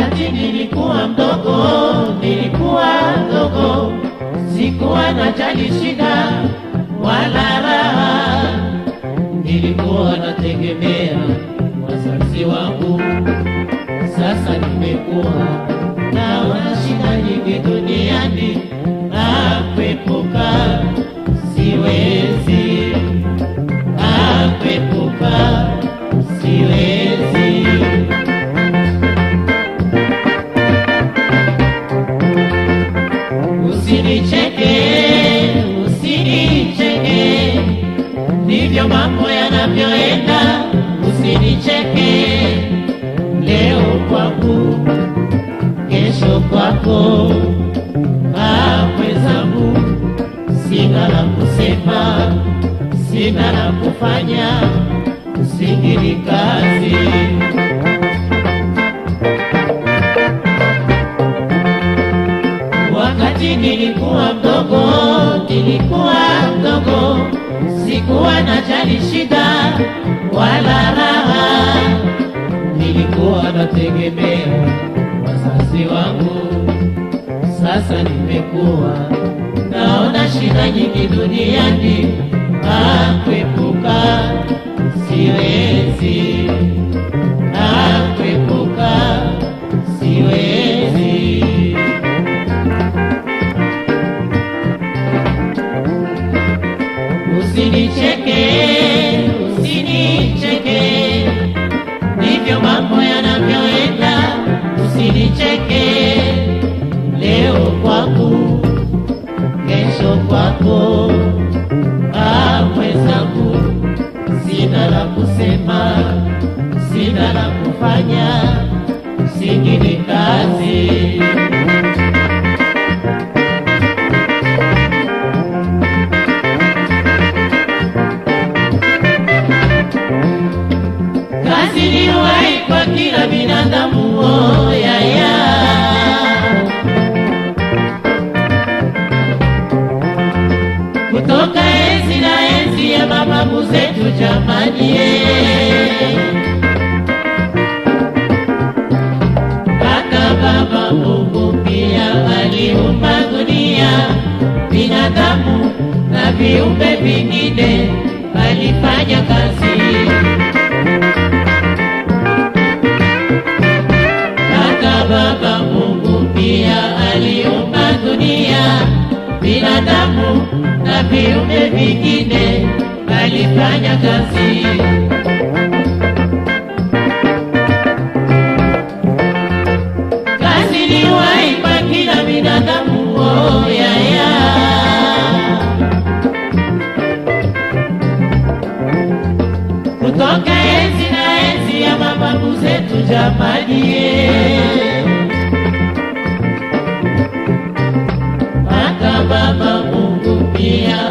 Wakati nilikuwa mdogo, nilikuwa mdogo, sikuwa najali shida wala raha, nilikuwa nategemea wazazi wangu. Sasa nimekuwa naona shida nyingi duniani, sina la kufanya, usigiri kazi. Wakati nilikuwa mdogo, nilikuwa mdogo, sikuwa na jali shida wala raha, nilikuwa nategemea wazazi wangu. Sasa nimekuwa naona shida nyingi duniani, na kuepuka. Siwezi, sina la kufanya, singine kazi. Kazi ni uhai kwa kila binadamu, oh, ya. Kutoka enzi na enzi ya mababu zetu jamani, eh. Viumbe vingine, walifanya kazi Hata Baba Mungu pia aliumba dunia, binadamu na viumbe vingine, alifanya kazi. Kazi zetu jamani, eh. hata Baba Mungu pia